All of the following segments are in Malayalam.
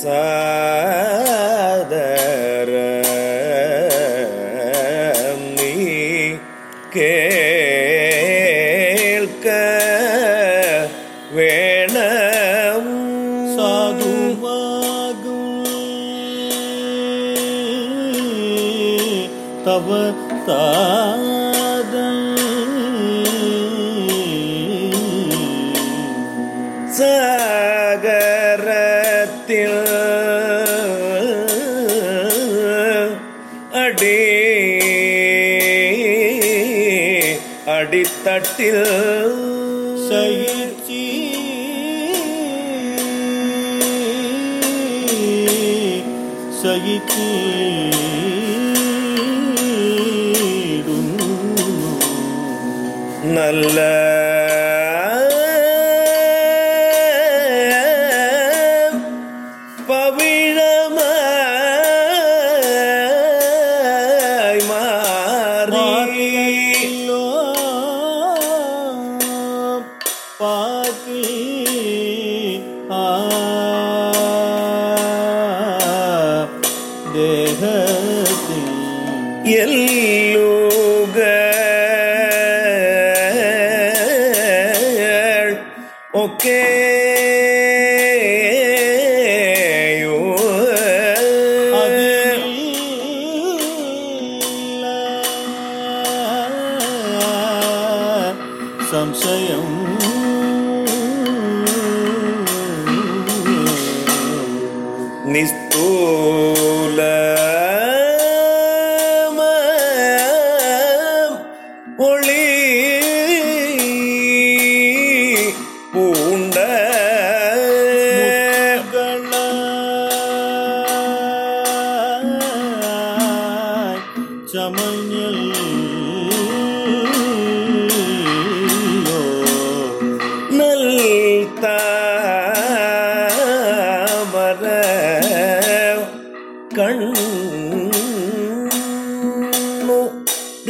സാദര നീ കേൾക്ക വേണം. സാധുവാകും. തവ താദം സാഗരത്തിൽ അടിത്തട്ടിൽ സഹിച്ചി സഹിച്ചി നല്ല ദേഹത്തിൽ എല്ലുകൾ ഒക്കെ സംശയം needs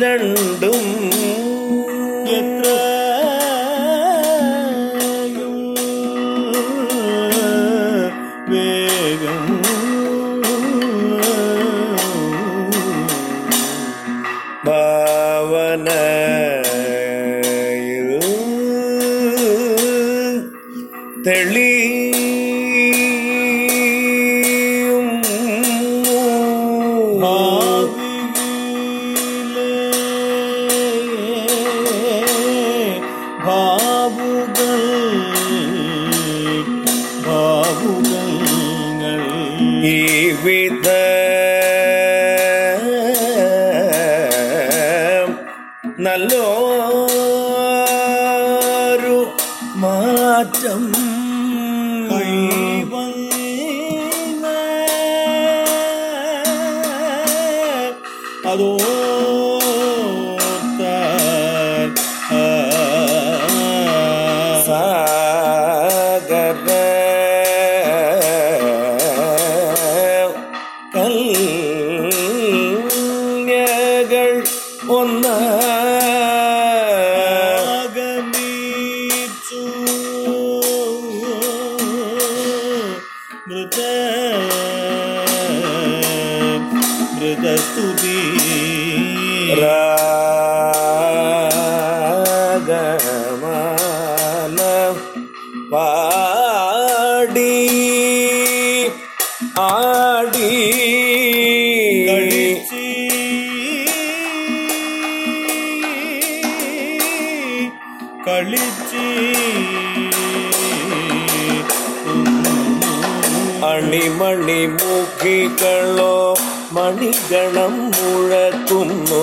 രണ്ടും എത്രയും വേഗം ഭാവന തെളിയും വിധ നല്ലൊരു മാറ്റം അതോ ഒന്ന ആഗമിച്ചു മൃത മൃതസ്തുതി രാഗമാല അണിമണി മുഖികളോ മണിഗണം മുഴക്കുന്നു